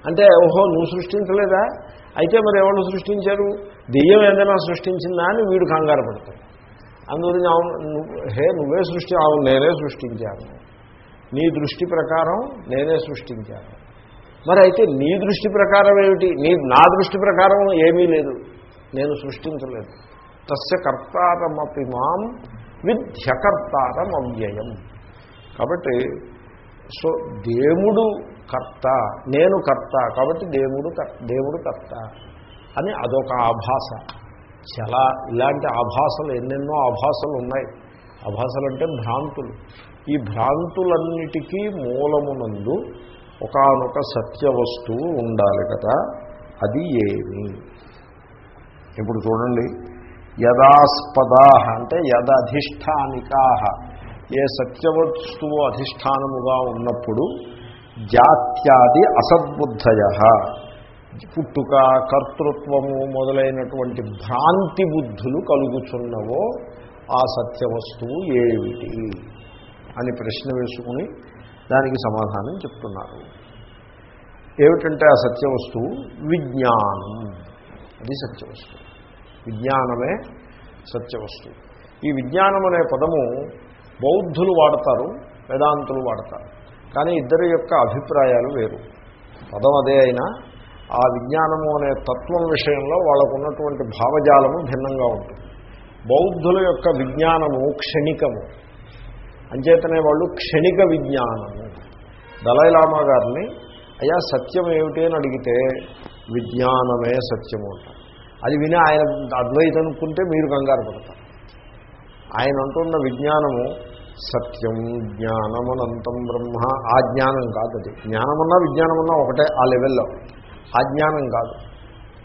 అంటే ఓహో నువ్వు సృష్టించలేదా? అయితే మరి ఎవరు సృష్టించారు? దెయ్యం ఏదైనా సృష్టించిందా అని వీడు కంగారు పడతాడు. అందుగురించి అవును హే నువ్వే సృష్టి అవును నేనే సృష్టించాను. నీ దృష్టి ప్రకారం నేనే సృష్టించాను. మరి అయితే నీ దృష్టి ప్రకారం ఏమిటి? నీ నా దృష్టి ప్రకారం ఏమీ లేదు. నేను సృష్టించలేదు. తస్య కర్తారమపి మాం విధ్యకర్తారం అవ్యయం కాబట్టి సో దేవుడు కర్త నేను కర్త కాబట్టి దేవుడు కర్- దేవుడు కర్త అని అదొక ఆభాస. చాలా ఇలాంటి ఆభాసలు ఎన్నెన్నో ఆభాసలు ఉన్నాయి. ఆభాసలు అంటే భ్రాంతులు. ఈ భ్రాంతులన్నిటికీ మూలమునందు ఒకానొక సత్య వస్తువు ఉండాలి కదా అది ఏమి? ఇప్పుడు చూడండి. యదాస్పదా అంటే యదధిష్టానికా ఏ సత్యవస్తువు అధిష్టానముగా ఉన్నప్పుడు జాత్యాది అసద్బుద్ధయ. పుట్టుక కర్తృత్వము మొదలైనటువంటి భ్రాంతి బుద్ధులు కలుగుచున్నవో ఆ సత్యవస్తువు ఏమిటి? అని ప్రశ్న వేసుకుని దానికి సమాధానం చెప్తున్నారు. ఏమిటంటే ఆ సత్యవస్తువు విజ్ఞానం. అది సత్యవస్తు విజ్ఞానమే సత్యవస్తు ఈ విజ్ఞానం అనే పదము బౌద్ధులు వాడతారు వేదాంతులు వాడతారు. కానీ ఇద్దరి యొక్క అభిప్రాయాలు వేరు. పదం అదే అయినా ఆ విజ్ఞానము అనే తత్వం విషయంలో వాళ్ళకు ఉన్నటువంటి భావజాలము భిన్నంగా ఉంటుంది. బౌద్ధుల యొక్క విజ్ఞానము క్షణికము. అంచేతనే వాళ్ళు క్షణిక విజ్ఞానము. దలైలామా గారిని అయ్యా సత్యం ఏమిటి అని అడిగితే విజ్ఞానమే సత్యము అంటారు. అది విని ఆయన అద్వైతం అనుకుంటే మీరు కంగారు పడతారు. ఆయన అంటున్న విజ్ఞానము సత్యం జ్ఞానమనంతం బ్రహ్మ. ఆ జ్ఞానం కాదు అది. జ్ఞానమన్నా విజ్ఞానమన్నా ఒకటే ఆ లెవెల్లో ఆ జ్ఞానం కాదు.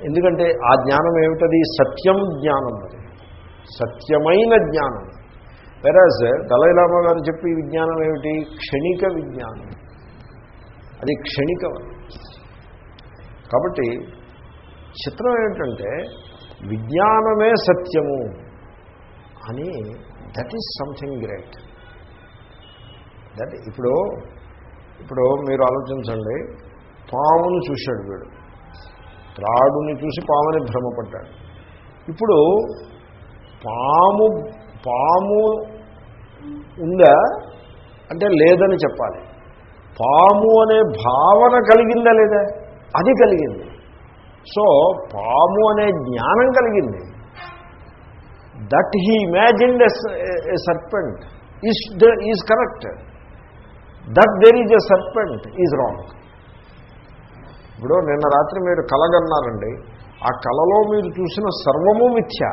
ఎందుకంటే ఆ జ్ఞానం ఏమిటది? సత్యం జ్ఞానం అది. సత్యమైన జ్ఞానం. వెరాజ్ దళైలామా గారు చెప్పి విజ్ఞానం ఏమిటి? క్షణిక విజ్ఞానం. అది క్షణికం. కాబట్టి చిత్రం ఏంటంటే విజ్ఞానమే సత్యము అని that is something great that ఇప్పుడు ఇప్పుడు మీరు ఆలోచించండి పామును చూశాడు వీడు. త్రాడుని చూసి పాముని భ్రమపడ్డాడు. ఇప్పుడు పాము పాము ఉందా? అంటే లేదని చెప్పాలి. పాము అనే భావన కలిగిందా లేదా? అది కలిగింది. సో పాము అనే జ్ఞానం కలిగింది. That he imagined a serpent is is correct that there is a serpent is wrong ఇప్పుడు నిన్న రాత్రి మీరు కలగన్నారండి ఆ కలలో మీరు చూసిన సర్వము మిథ్య.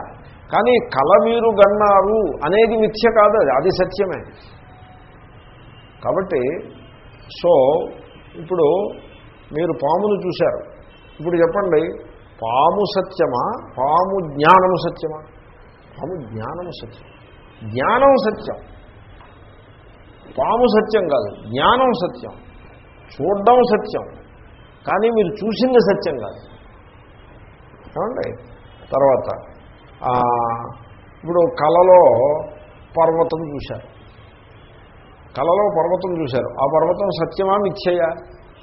కానీ కళ మీరు గన్నారు అనేది మిథ్య కాదు అది సత్యమే. కాబట్టి సో ఇప్పుడు మీరు పామును చూశారు. ఇప్పుడు చెప్పండి పాము సత్యమా? పాము జ్ఞానము సత్యమా? పాము జ్ఞానము సత్యం. జ్ఞానం సత్యం. పాము సత్యం కాదు జ్ఞానం సత్యం. చూడడం సత్యం. కానీ మీరు చూసింది సత్యం కాదు. ఏమండి? తర్వాత ఇప్పుడు కళలో పర్వతం చూశారు. కళలో పర్వతం చూశారు. ఆ పర్వతం సత్యమా మిథ్యయా?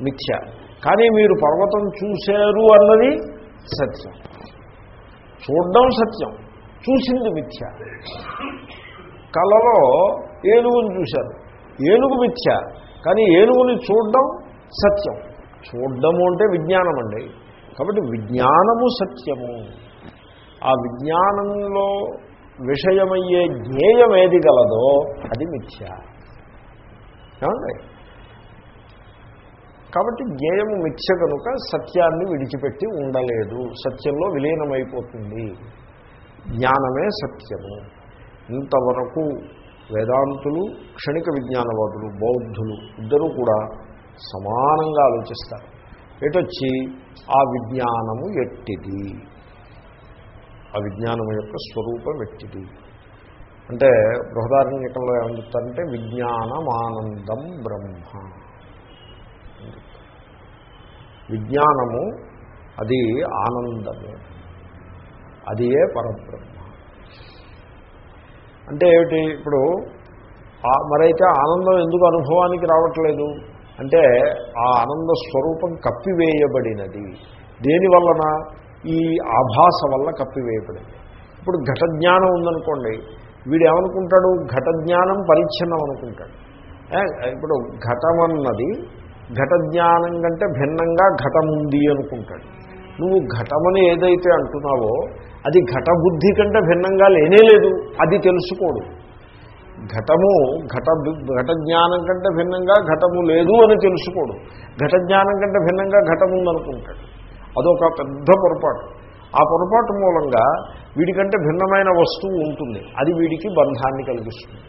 మిథ్య. కానీ మీరు పర్వతం చూశారు అన్నది సత్యం. చూడడం సత్యం. చూసింది మిథ్య. కళలో ఏనుగుని చూశారు. ఏనుగు మిథ్య. కానీ ఏనుగుని చూడడం సత్యం. చూడడము అంటే విజ్ఞానం అండి కాబట్టి విజ్ఞానము సత్యము. ఆ విజ్ఞానంలో విషయమయ్యే జ్ఞేయం ఏది గలదో అది మిథ్య. ఏమండి? కాబట్టి జ్ఞేయము మిథ్య కనుక సత్యాన్ని విడిచిపెట్టి ఉండలేదు. సత్యంలో విలీనమైపోతుంది. జ్ఞానమే సత్యము. ఇంతవరకు వేదాంతులు క్షణిక విజ్ఞానవాదులు బౌద్ధులు ఇద్దరూ కూడా సమానంగా ఆలోచిస్తారు. ఎటొచ్చి? ఆ విజ్ఞానము ఎట్టిది? ఆ విజ్ఞానము యొక్క స్వరూపం ఎట్టిది? అంటే బృహదారణ్యకంలో ఏమని చెప్తారంటే విజ్ఞానమానందం బ్రహ్మ. విజ్ఞానము అది ఆనందము. అది ఏ పరబ్రహ్మ. అంటే ఏమిటి? ఇప్పుడు మరైతే ఆనందం ఎందుకు అనుభవానికి రావట్లేదు? అంటే ఆ ఆనంద స్వరూపం కప్పివేయబడినది. దేని వలన? ఈ ఆభాస వల్ల కప్పివేయబడింది. ఇప్పుడు ఘట జ్ఞానం ఉందనుకోండి వీడు ఏమనుకుంటాడు ఘట జ్ఞానం పరిచ్ఛిన్నం అనుకుంటాడు ఇప్పుడు ఘటమన్నది ఘట జ్ఞానం కంటే భిన్నంగా ఘటముంది అనుకుంటాడు. నువ్వు ఘటమని ఏదైతే అంటున్నావో అది ఘటబుద్ధి కంటే భిన్నంగా లేనే లేదు. అది తెలుసుకోడు. ఘటము ఘట ఘట జ్ఞానం కంటే భిన్నంగా ఘటము లేదు అని తెలుసుకోడు. ఘట జ్ఞానం కంటే భిన్నంగా ఘటం ఉందనుకుంటాడు అదొక పెద్ద పొరపాటు. ఆ పొరపాటు మూలంగా వీడికంటే భిన్నమైన వస్తువు ఉంటుంది. అది వీడికి బంధాన్ని కలిగిస్తుంది.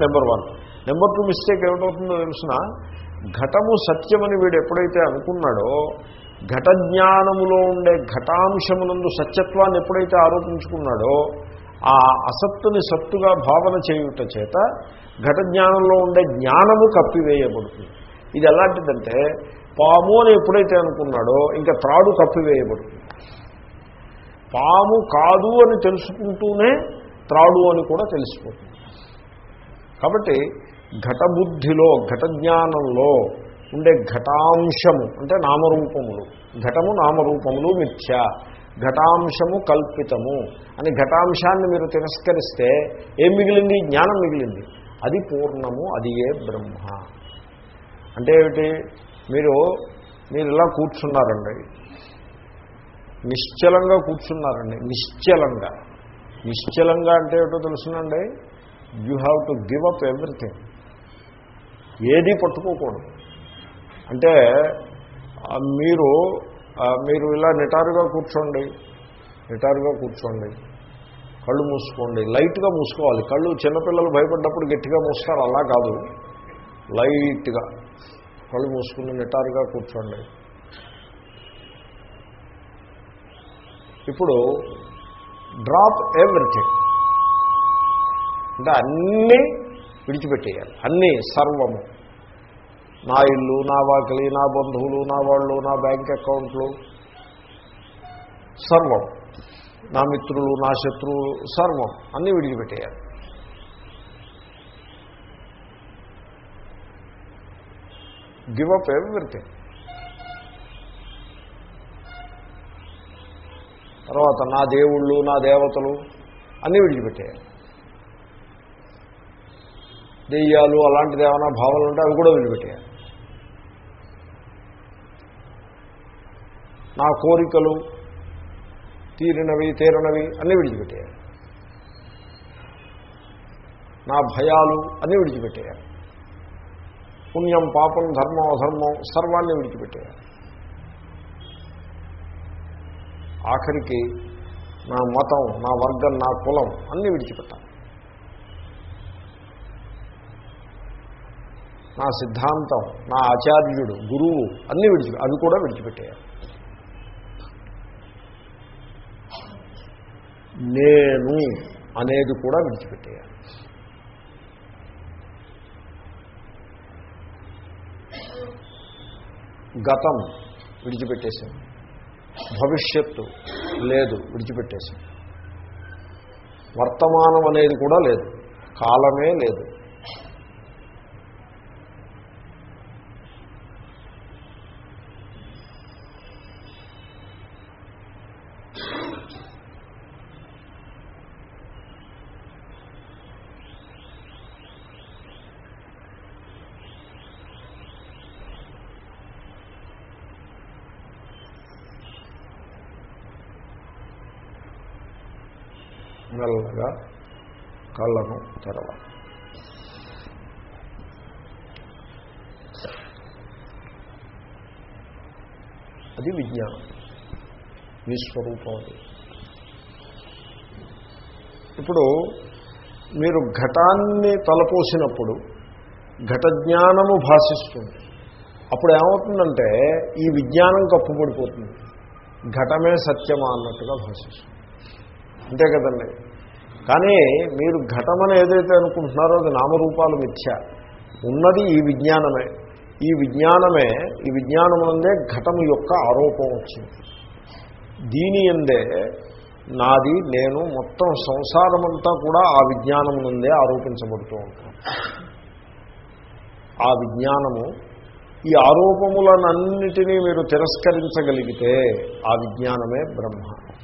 Number one number two mistake ఏమిటవుతుందో తెలిసిన? ఘటము సత్యమని వీడు ఎప్పుడైతే అనుకున్నాడో ఘట జ్ఞానములో ఉండే ఘటాంశమునందు సత్యత్వాన్ని ఎప్పుడైతే ఆరోపించుకున్నాడో ఆ అసత్తుని సత్తుగా భావన చేయుట చేత ఘట జ్ఞానంలో ఉండే జ్ఞానము కప్పివేయబడుతుంది. ఇది ఎలాంటిదంటే పాము అని ఎప్పుడైతే అనుకున్నాడో ఇంకా త్రాడు కప్పివేయబడుతుంది. పాము కాదు అని తెలుసుకుంటూనే త్రాడు అని కూడా తెలిసిపోతుంది. కాబట్టి ఘటబుద్ధిలో ఘట జ్ఞానంలో ఉండే ఘటాంశము అంటే నామరూపములు. ఘటము నామరూపములు మిథ్య. ఘటాంశము కల్పితము అని ఘటాంశాన్ని మీరు తిరస్కరిస్తే ఏం మిగిలింది? జ్ఞానం మిగిలింది. అది పూర్ణము అది ఏ బ్రహ్మ. అంటే ఏమిటి? మీరు మీరు ఇలా కూర్చున్నారండి. నిశ్చలంగా కూర్చున్నారండి. నిశ్చలంగా. నిశ్చలంగా అంటే ఏమిటో తెలుసునండి? You have to give up everything. ఏది పట్టుకోకూడదు. అంటే మీరు మీరు ఇలా నిటారుగా కూర్చోండి నిటారుగా కూర్చోండి కళ్ళు మూసుకోండి లైట్గా మూసుకోవాలి. కళ్ళు చిన్నపిల్లలు భయపడ్డప్పుడు గట్టిగా మూస్తారు అలా కాదు. లైట్గా కళ్ళు మూసుకుని నిటారుగా కూర్చోండి. ఇప్పుడు డ్రాప్ ఎవ్రీథింగ్. అంటే అన్నీ విడిచిపెట్టేయాలి. అన్నీ సర్వము. నా ఇల్లు నా వాకిలి నా బంధువులు నా వాళ్ళు నా బ్యాంక్ అకౌంట్లు సర్వం. నా మిత్రులు నా శత్రువులు సర్వం. అన్నీ విడిచిపెట్టేయాలి. గివ్ అప్ ఎవ్రీథింగ్ తర్వాత నా దేవుళ్ళు నా దేవతలు అన్నీ విడిచిపెట్టేయాలి. దెయ్యాలు అలాంటిది ఏమైనా భావనలు ఉంటే అవి కూడా విడిపెట్టేయాలి నా కోరికలు తీరినవి తీరనవి అన్నీ విడిచిపెట్టేయాలి. నా భయాలు అన్నీ విడిచిపెట్టేయాలి. పుణ్యం పాపం ధర్మం అధర్మం సర్వాన్ని విడిచిపెట్టేయాలి. ఆఖరికి నా మతం నా వర్గం నా కులం అన్నీ విడిచిపెట్టాలి. నా సిద్ధాంతం నా ఆచార్యుడు గురువు అన్నీ విడిచి అవి కూడా విడిచిపెట్టేయాలి. నేను అనేది కూడా విడిచిపెట్టేయాలి. గతం విడిచిపెట్టేశాం భవిష్యత్తు లేదు విడిచిపెట్టేశాం వర్తమానం అనేది కూడా లేదు. కాలమే లేదు మెల్లగా కళ్ళను తెరవాలి అది విజ్ఞానం మీ స్వరూపం అది. ఇప్పుడు మీరు ఘటాన్ని తలపోసినప్పుడు ఘట జ్ఞానము భాషిస్తుంది. అప్పుడు ఏమవుతుందంటే ఈ విజ్ఞానం కప్పుబడిపోతుంది. ఘటమే సత్యమా అన్నట్టుగా భాషిస్తుంది. అంతే కదండి. కానీ మీరు ఘటమని ఏదైతే అనుకుంటున్నారో అది నామరూపాలు మిథ్య. ఉన్నది ఈ విజ్ఞానమే. ఈ విజ్ఞానమే ఈ విజ్ఞానమునందే ఘటము యొక్క ఆరోపం వచ్చింది. దీని ఎందే నాది నేను మొత్తం సంసారమంతా కూడా ఆ విజ్ఞానమునందే ఆరోపించబడుతూ ఉంటాను ఆ విజ్ఞానము ఈ ఆరోపములనన్నిటినీ మీరు తిరస్కరించగలిగితే ఆ విజ్ఞానమే బ్రహ్మ.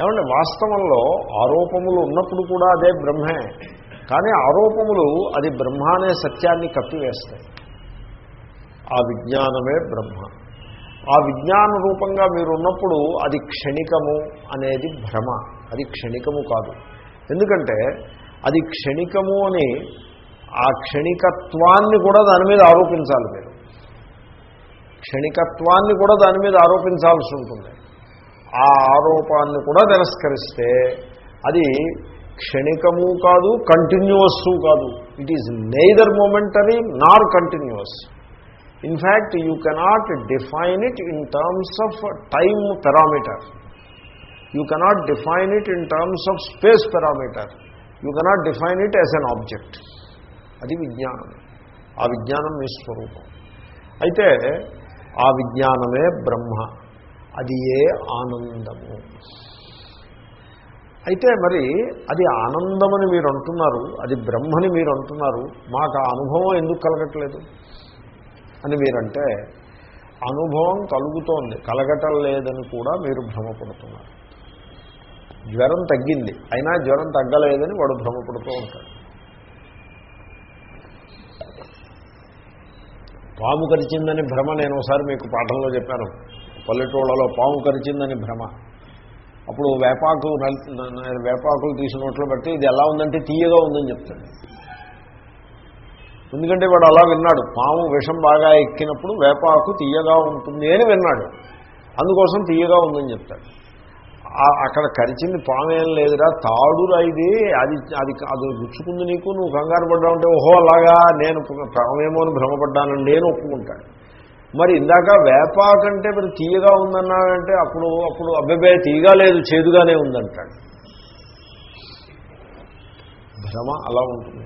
ఏమంటే వాస్తవంలో ఆరోపములు ఉన్నప్పుడు కూడా అదే బ్రహ్మే. కానీ ఆరోపములు అది బ్రహ్మ అనే సత్యాన్ని కప్పివేస్తాయి. ఆ విజ్ఞానమే బ్రహ్మ. ఆ విజ్ఞాన రూపంగా మీరు ఉన్నప్పుడు అది క్షణికము అనేది భ్రమ. అది క్షణికము కాదు. ఎందుకంటే అది క్షణికము అని ఆ క్షణికత్వాన్ని కూడా దాని మీద ఆరోపించాలి మీరు. క్షణికత్వాన్ని కూడా దాని మీద ఆరోపించాల్సి ఉంటుంది. ఆ ఆరోపాన్ని కూడా తిరస్కరిస్తే అది క్షణికము కాదు కంటిన్యూవస్ కాదు. It is neither momentary nor continuous in fact you cannot define it in terms of time parameter you cannot define it in terms of space parameter you cannot define it as an object అది విజ్ఞానం. ఆ విజ్ఞానం మీ స్వరూపం. అయితే ఆ విజ్ఞానమే బ్రహ్మ. అది ఏ ఆనందము? అయితే మరి అది ఆనందమని మీరు అంటున్నారు అది బ్రహ్మని మీరు అంటున్నారు మాకు ఆ అనుభవం ఎందుకు కలగట్లేదు? అని మీరంటే అనుభవం కలుగుతోంది కలగటం లేదని కూడా మీరు భ్రమపడుతున్నారు. జ్వరం తగ్గింది అయినా జ్వరం తగ్గలేదని వాడు భ్రమపడుతూ ఉంటాడు. పాము కరిచిందని భ్రమ నేను ఒకసారి మీకు పాఠంలో చెప్పాను. పల్లెటూళ్ళలో పాము కరిచిందని భ్రమ. అప్పుడు వేపాకు వేపాకులు తీసినట్లు బట్టి ఇది ఎలా ఉందంటే తీయగా ఉందని చెప్తాడు. ఎందుకంటే వాడు అలా విన్నాడు. పాము విషం బాగా ఎక్కినప్పుడు వేపాకు తీయగా ఉంటుంది అని విన్నాడు. అందుకోసం తీయగా ఉందని చెప్తాడు. అక్కడ కరిచింది పామేం లేదురా తాడురా ఇది. అది అది అది గుచ్చుకుంది నీకు నువ్వు కంగారు పడ్డావు అంటే ఓహో అలాగా నేను పామేమో అని భ్రమపడ్డానని నేను ఒప్పుకుంటాను మరి ఇందాక వేపాకంటే మరి తీయగా ఉందన్నాడంటే అప్పుడు అప్పుడు అబ్బాయి తీయగా లేదు చేదుగానే ఉందంటాడు. భ్రమ అలా ఉంటుంది.